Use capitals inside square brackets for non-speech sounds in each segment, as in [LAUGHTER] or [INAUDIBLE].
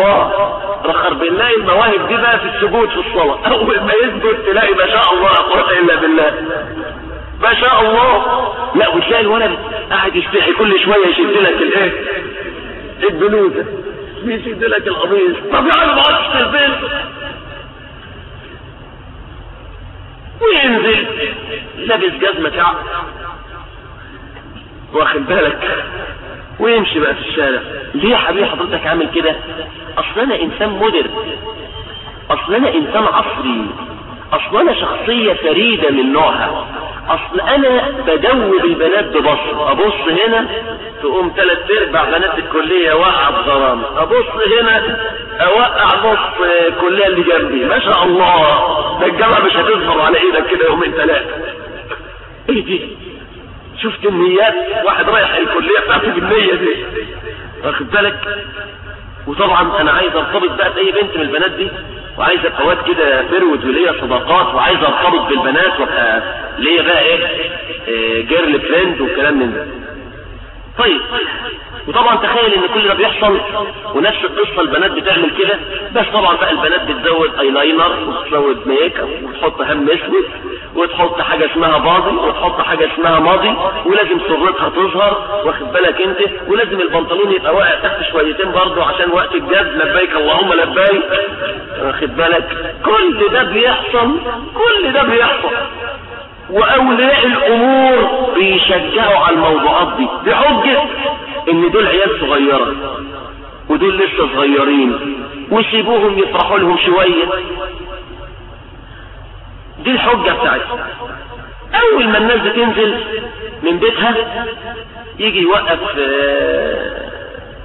الله. رخر بالله المواهب دي بقى في السجود في الصلاة. [LAUGHS] أول ما يسجد تلاقي ما شاء الله قوة إلا بالله. ما شاء الله. لا وتلاقي الولد قاعد يستحي كل شوية يشد لك الإيه؟ البلوزة. يشد لك القميص. طب يا عم ما عادش تلبس. وينزل. لابس جزمة. كعب واخد بالك؟ ويمشي بقى في الشارع. ليه يا حبيبي حضرتك عامل كده؟ أصل أنا إنسان مدر. أصل أنا إنسان عصري. أصل أنا شخصية فريدة من نوعها. أصل أنا بدوب البنات ببصر أبص هنا تقوم ثلاث أرباع بنات الكلية واقعة بغرام أبص هنا أوقع نص الكلية اللي جنبي. ما شاء الله. ده الجامعة مش هتظهر على إيدك كده يومين ثلاثة إيه دي؟ شفت النيات واحد رايح الكلية بتاعته بالنية دي. واخد بالك؟ وطبعا أنا عايز أرتبط بقى بأي بنت من البنات دي وعايز واد كده فرود وليا صداقات وعايز أرتبط بالبنات وأبقى ليا بقى إيه, إيه girl friend والكلام من ده. طيب. وطبعا تخيل إن كل ده بيحصل ونفس القصة البنات بتعمل كده. بس طبعا بقى البنات بتزود ايلاينر وتزود make up وتحط هم اسود وتحط حاجة اسمها باضي وتحط حاجة اسمها ماضي ولازم سرتها تظهر واخد بالك أنت؟ ولازم البنطلون يبقى واقع تحت شويتين برضه عشان وقت الجد. لبيك اللهم لبيك. واخد بالك؟ كل ده بيحصل كل ده بيحصل. واولياء الأمور بيشجعوا على الموضوعات دي. بحجة إن دول عيال صغيرة ودول لسه صغيرين وسيبوهم يفرحوا لهم شوية. دي الحجة بتاعتهم أول ما الناس بتنزل من بيتها يجي يوقف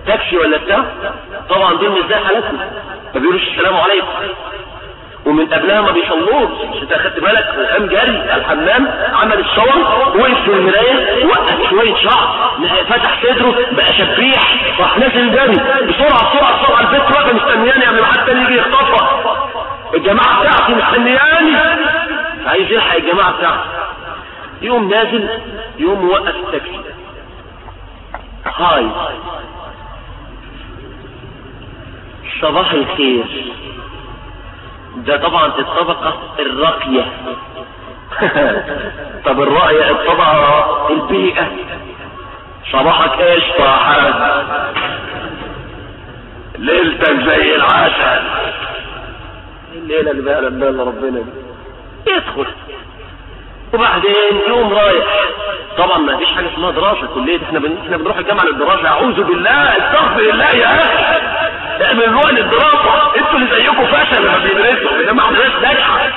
تاكسي ولا بتاع. طبعا دول مش زي حالتنا ما بيقولوش السلام عليكم. ومن قبلها ما بيصلوش انت اخدت بالك قام جري الحمام عمل الشاور وقف في المراية وقف شوية شعر فتح صدره بقى شبيح راح نازل جري بسرعة بسرعة بسرعة البيت واقفه مستنياني قبل ما حد تاني يجي يخطفها. الجماعة بتاعتي مستنياني. عايز يلحق الجماعة بتاعتي. يقوم نازل يقوم موقف التاكسي هاي. صباح الخير. ده طبعا الطبقة الراقية [LAUGHS] طب الرأية الطبقة البيئة. صباحك إيش صاحب ليلتك زي العسل. الليلة اللي بقى لما ربنا. يدخل. وبعدين يوم رايح. طبعا ما فيش حاجة اسمها دراسة. كلية إحنا بن... إحنا بنروح الجامعة للدراسة. أعوذ بالله استغفر الله يا أخي. اعملوها للدراسه أنتوا اللي زيكم فشل لما بيدرسوا انما ناس ناجحه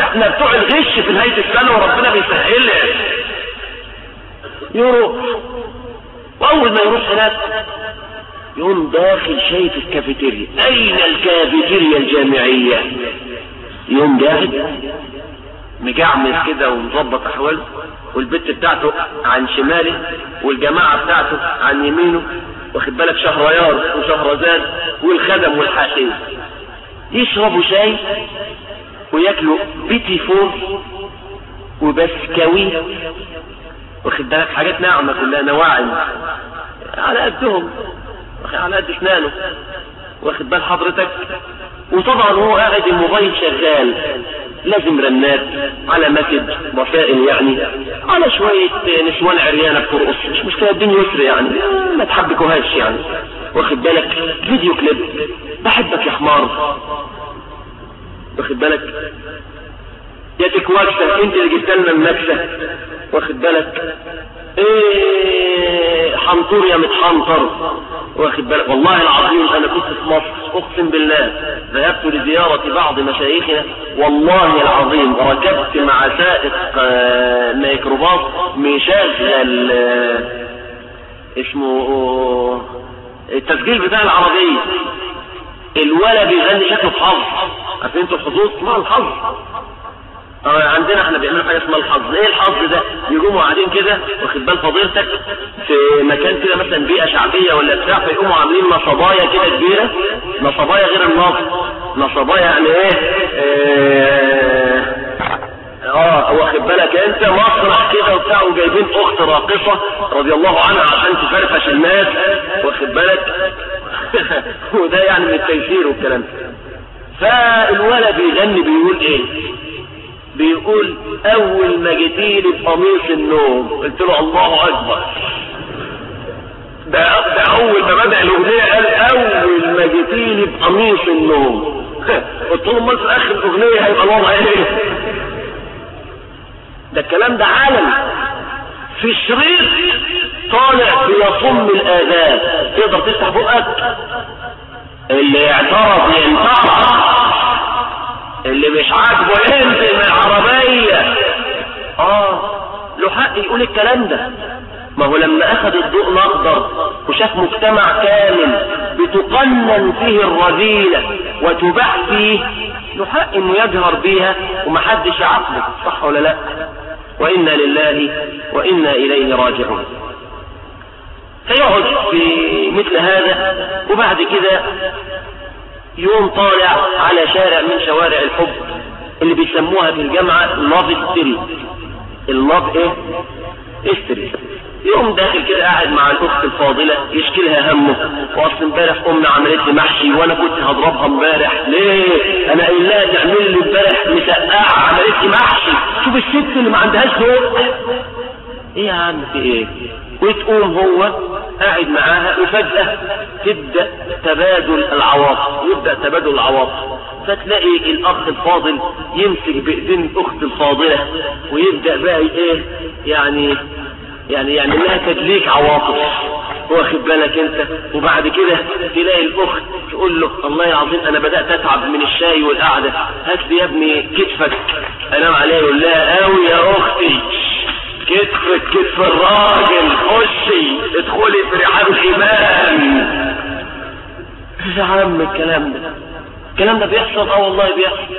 إحنا بتوع الغش في نهاية السنة وربنا بيسهل يروح وأول ما يروح هناك يقوم داخل شايف الكافيتيريا. أين الكافيتيريا الجامعية؟ يقوم قاعد مجعمل كده ومظبط أحواله والبت بتاعته عن شماله والجماعة بتاعته عن يمينه. واخد بالك شهريار وشهرزاد والخدم والحاشية يشربوا شاي وياكلوا بيتي فور وبسكوي واخد بالك حاجات ناعمة كلها نواعم. على قدهم على قد اسنانه واخد بال حضرتك. وطبعا هو قاعد الموبايل شغال. لازم رنات على message وسائل يعني. على شوية نسوان عريانة بترقص. مش مشكلة الدين يسر يعني. ما تحبكوهاش يعني. واخد بالك؟ فيديو كليب. بحبك يا حمار. واخد بالك؟ يا تكواكسة انت اللي جبت لنا النكسة واخد بالك؟ إيه حنطور يا متحنطر. واخد بالك؟ والله العظيم أنا كنت في مصر أقسم بالله. ذهبت لزيارة بعض مشايخنا. والله العظيم ركبت مع سائق ميكروباص مشغل اسمه التسجيل بتاع العربية. الولد بيغني شكله حظ. عارفين أنتوا الحظوظ؟ اسمها الحظ. عندنا إحنا بيعملوا حاجة اسمها الحظ. إيه الحظ ده؟ يقوموا قاعدين كده واخد بال فضيلتك في مكان كده مثلا بيئة شعبية ولا بتاع فيقوموا عاملين نصبايا كده كبيرة. نصبايا غير النصب. نصبايا يعني إيه؟ آه واخد بالك أنت؟ مسرح كده وبتاع وجايبين أخت راقصة رضي الله عنها عشان تفرفش الناس واخد بالك؟ [LAUGHS] وده يعني من التيسير والكلام فالولد بيغني بيقول إيه؟ بيقول أول ما جيتيلي بقميص النوم قلت له الله أكبر. ده, ده أول ما بدأ الأغنية قال أول ما جيتيلي بقميص النوم. [LAUGHS] قلت له امال في آخر الاغنية هيبقى الوضع إيه؟ ده الكلام ده عالم. في شريط طالع بيصم الآذان. تقدر تفتح بقك؟ اللي اعترض ينتقد اللي مش عاجبه ينزل من العربية. آه له حق يقول الكلام ده. ما هو لما أخذ الضوء الأخضر وشاف مجتمع كامل بتقنن فيه الرذيلة وتباح فيه له حق إنه يجهر بيها ومحدش يعاقبه. صح ولا لا؟ وإنا لله وإنا إليه راجعون. فيقعد في مثل هذا وبعد كده يوم طالع على شارع من شوارع الحب اللي بيسموها في الجامعة ال love story ال love إيه؟ story يوم داخل كده قاعد مع الأخت الفاضلة يشكي لها همه. وأصل امبارح أمي عملت لي محشي وأنا كنت هضربها امبارح. ليه؟ أنا قايل لها تعمل لي امبارح مسقعة عملت لي محشي. شوف الست اللي ما عندهاش ذوق إيه يا عم في إيه؟ وتقوم هو قاعد معاها وفجأة تبدأ تبادل العواطف يبدأ تبادل العواطف. فتلاقي الأخ الفاضل يمسك بإيدين الأخت الفاضلة ويبدأ بقى إيه يعني يعني يعني لها تدليك عواطف. واخد بالك أنت؟ وبعد كده تلاقي الأخت تقول له الله العظيم أنا بدأت أتعب من الشاي والقعدة. هات لي يا ابني كتفك. أنام عليه يقول لها قوي يا أختي. كتفك كتف الراجل خشي ادخلي في رحاب الايمان يا عم الكلام ده الكلام ده بيحصل آه والله بيحصل.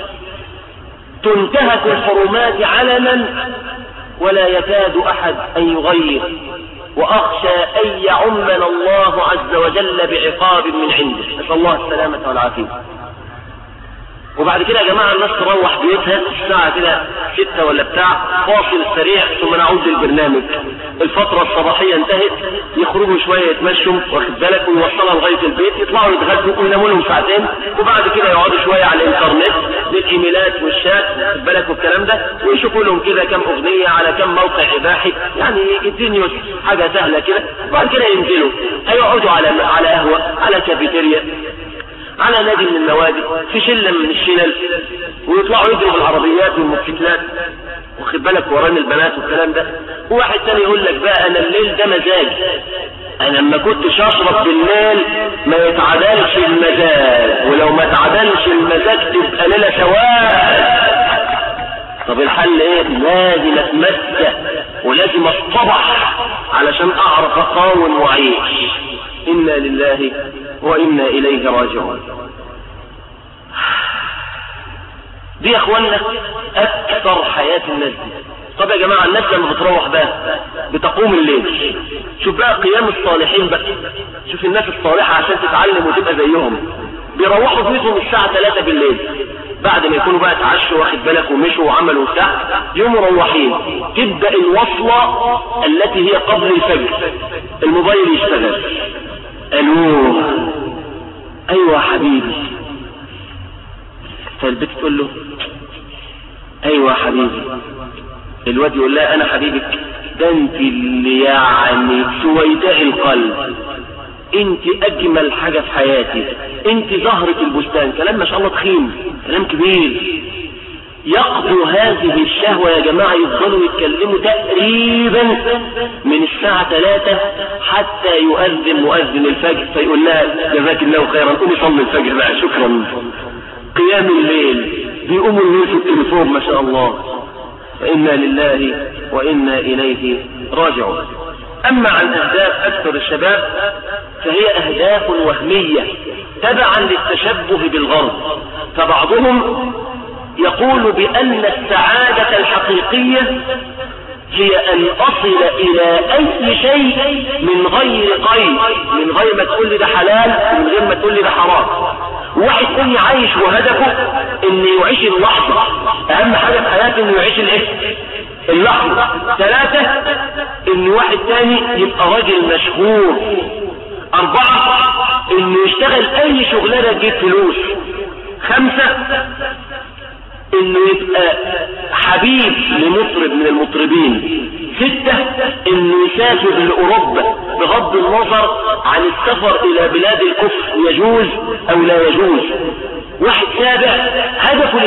تنتهك الحرمات علنا ولا يكاد أحد أن يغير وأخشى أن يعمنا الله عز وجل بعقاب من عنده. نسال الله السلامة والعافية. وبعد كده يا جماعة الناس تروح بيتها الساعة كده ستة ولا بتاع فاصل سريع ثم نعود للبرنامج. الفترة الصباحية انتهت يخرجوا شوية يتمشوا واخد بالك ويوصلها لغاية البيت يطلعوا يتغدوا ويناموا لهم ساعتين وبعد كده يقعدوا شوية على الإنترنت للايميلات والشات واخد بالك والكلام ده ويشوفوا لهم كده كم أغنية على كم موقع إباحي. يعني الدنيا حاجة سهلة كده وبعد كده ينزلوا هيقعدوا على على قهوة على كافيتيريا. على نادي من النوادي في شلة من الشلل ويطلعوا يجروا بالعربيات والموتوسيكلات واخد بالك وران البنات والكلام ده؟ وواحد تاني يقول لك بقى أنا الليل ده مزاج. أنا لما كنتش اشرب بالليل ما يتعدلش المزاج. ولو ما تعدلش المزاج تبقى ليلة سواد طب الحل إيه؟ لازم اتمسك ولازم أصطبح علشان أعرف أقاوم وأعيش. إنا لله وإنا إليه راجعون. دي يا اخوانا أكثر حياة الناس دي. طب يا جماعة الناس لما بتروح بقى بتقوم الليل. شوف بقى قيام الصالحين بقى. شوف الناس الصالحة عشان تتعلم وتبقى زيهم. بيروحوا بيتهم الساعة 3 بالليل. بعد ما يكونوا بقى اتعشوا واخد بالك ومشوا وعملوا بتاع يوموا مروحين. تبدأ الوصلة التي هي قبل الفجر. الموبايل يشتغل ألو أيوه حبيبي. فالبنت تقول له أيوه حبيبي. الواد يقول لها أنا حبيبك. ده أنت اللي يعني سويداء القلب. أنت أجمل حاجة في حياتي. أنت زهرة البستان. كلام ما شاء الله تخين. كلام كبير. يقضوا هذه الشهوة يا جماعة يفضلوا يتكلموا تقريبا من الساعة 3 حتى يؤذن مؤذن الفجر فيقول لها جزاك الله خيرا قومي صلي الفجر بقى شكرا. قيام الليل بيقوموا الليل في التليفون ما شاء الله. فإنا لله وإنا إليه راجعون. أما عن أهداف أكثر الشباب فهي أهداف وهمية تبعا للتشبه بالغرب. فبعضهم يقول بأن السعادة الحقيقية هي أن أصل إلى أي شيء من غير قيد من غير ما تقول لي ده حلال من غير ما تقول لي ده حرام. واحد تاني عايش وهدفه انه يعيش اللحظة. أهم حاجة في حياته إنه يعيش الإيه؟ اللحظة. ثلاثة إن واحد تاني يبقى راجل مشهور. أربعة إنه يشتغل أي شغلانة تجيب فلوس. خمسة إنه يبقى حبيب لمطرب من المطربين. ستة إنه يسافر لأوروبا بغض النظر عن السفر إلى بلاد الكفر يجوز أو لا يجوز. واحد سابع هدفه